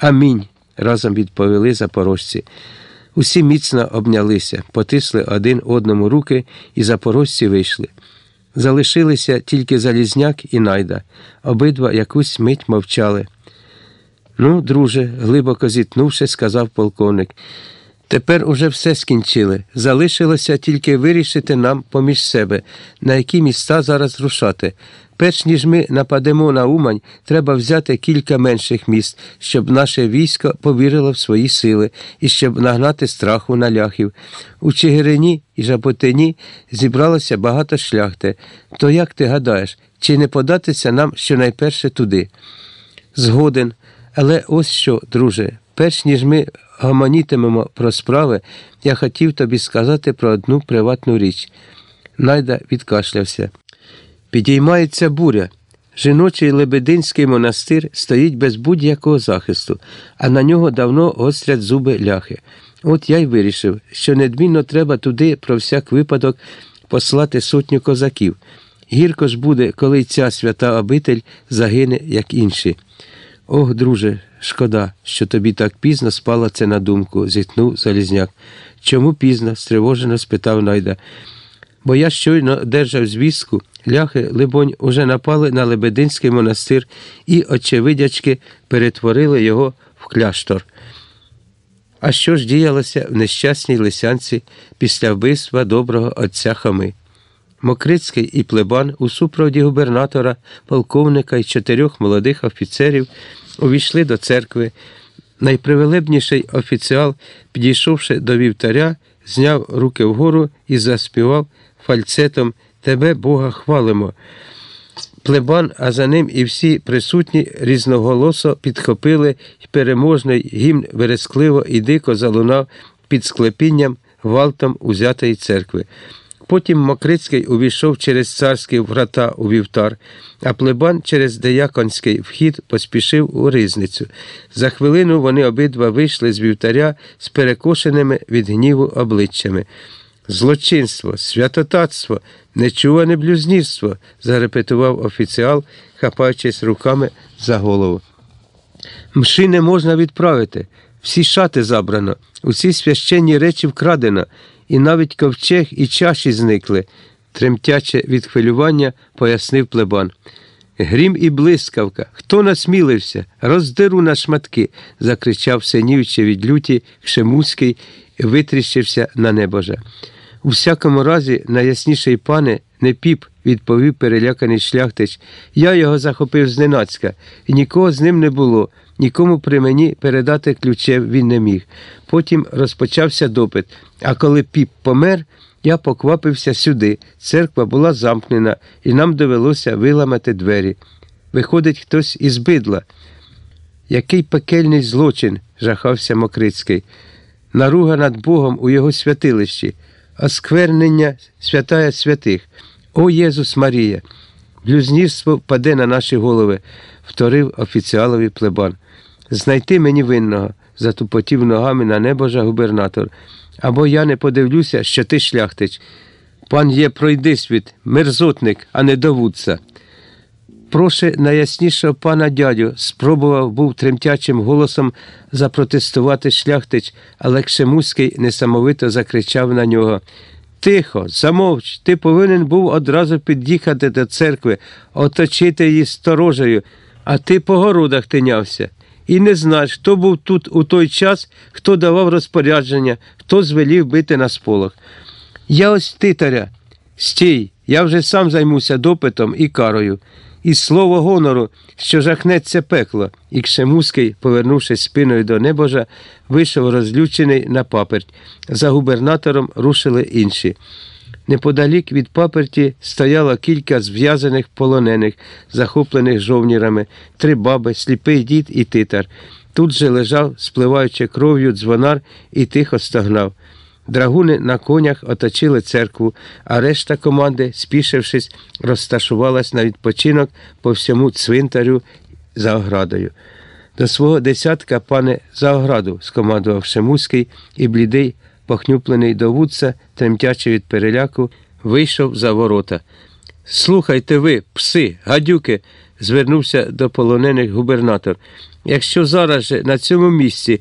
Амінь. разом відповіли запорожці. Усі міцно обнялися, потисли один одному руки, і запорожці вийшли. Залишилися тільки Залізняк і найда. Обидва якусь мить мовчали. Ну, друже, глибоко зітнувши, сказав полковник. Тепер уже все скінчили. Залишилося тільки вирішити нам поміж себе, на які міста зараз рушати. Перш ніж ми нападемо на Умань, треба взяти кілька менших міст, щоб наше військо повірило в свої сили і щоб нагнати страху на ляхів. У Чигирині і Жаботині зібралося багато шляхти. То як ти гадаєш, чи не податися нам щонайперше туди? Згоден. Але ось що, друже, перш ніж ми гомонітимемо про справи, я хотів тобі сказати про одну приватну річ. Найда відкашлявся. Підіймається буря. Жіночий Лебединський монастир стоїть без будь-якого захисту, а на нього давно гострять зуби ляхи. От я й вирішив, що недмінно треба туди про всяк випадок послати сотню козаків. Гірко ж буде, коли ця свята обитель загине, як інші. Ох, друже, шкода, що тобі так пізно спало це на думку, зітхнув Залізняк. Чому пізно? стривожено спитав Найда. Бо я щойно держав звістку, ляхи, либонь, уже напали на Лебединський монастир і, очевидячки, перетворили його в кляштор. А що ж діялося в нещасній лисянці після вбивства доброго отця Хами? Мокрицький і плебан у супроводі губернатора, полковника і чотирьох молодих офіцерів увійшли до церкви. Найпривелебніший офіціал, підійшовши до вівтаря, зняв руки вгору і заспівав фальцетом Тебе, Бога, хвалимо. Плебан, а за ним і всі присутні різноголосо підхопили і переможний гімн верескливо і дико залунав під склепінням валтом узятої церкви. Потім Мокрицький увійшов через царські врата у вівтар, а плебан через деяконський вхід поспішив у ризницю. За хвилину вони обидва вийшли з вівтаря з перекошеними від гніву обличчями. Злочинство, святотатство, нечуване блюзнірство, зарепетував офіціал, хапаючись руками за голову. Мши не можна відправити, всі шати забрано, усі священні речі вкрадено, і навіть ковчег і чаші зникли, тремтяче від хвилювання, пояснив плебан. Грім і блискавка. Хто насмілився? Роздеру на шматки, закричав синівче від люті Кшемуський і витріщився на небожа. У всякому разі, найясніший пане, не піп, відповів переляканий шляхтич. Я його захопив зненацька, і нікого з ним не було, нікому при мені передати ключів він не міг. Потім розпочався допит, а коли піп помер, я поквапився сюди. Церква була замкнена, і нам довелося виламати двері. Виходить, хтось із бидла. Який пекельний злочин, жахався Мокрицький. Наруга над Богом у його святилищі осквернення святая святих. О Єзус Марія! Блюзнірство впаде на наші голови, вторив офіціалові плебан. Знайти мені винного, затупотів ногами на небожа губернатор. Або я не подивлюся, що ти шляхтич. Пан є пройди світ, мерзотник, а не довудца. Проше найяснішого пана дядю спробував був тремтячим голосом запротестувати шляхтич, але Кшемуський несамовито закричав на нього. Тихо, замовч, ти повинен був одразу під'їхати до церкви, оточити її сторожею, а ти по городах тинявся. І не знаєш, хто був тут у той час, хто давав розпорядження, хто звелів бити на сполох. Я ось титаря. Стій, я вже сам займуся допитом і карою і слово гонору, що жахнеться пекло, і Кшемуський, повернувшись спиною до небожа, вийшов розлючений на паперть. За губернатором рушили інші. Неподалік від паперті стояло кілька зв'язаних полонених, захоплених жовнірами, три баби, сліпий дід і титар. Тут же лежав, спливаючи кров'ю, дзвонар і тихо стогнав. Драгуни на конях оточили церкву, а решта команди, спішившись, розташувалась на відпочинок по всьому цвинтарю за оградою. До свого десятка пане за ограду, скомандував Шемуський, і блідий, похнюплений до вудця, тремтячи від переляку, вийшов за ворота. Слухайте ви, пси, гадюки, звернувся до полонених губернатор. Якщо зараз же на цьому місці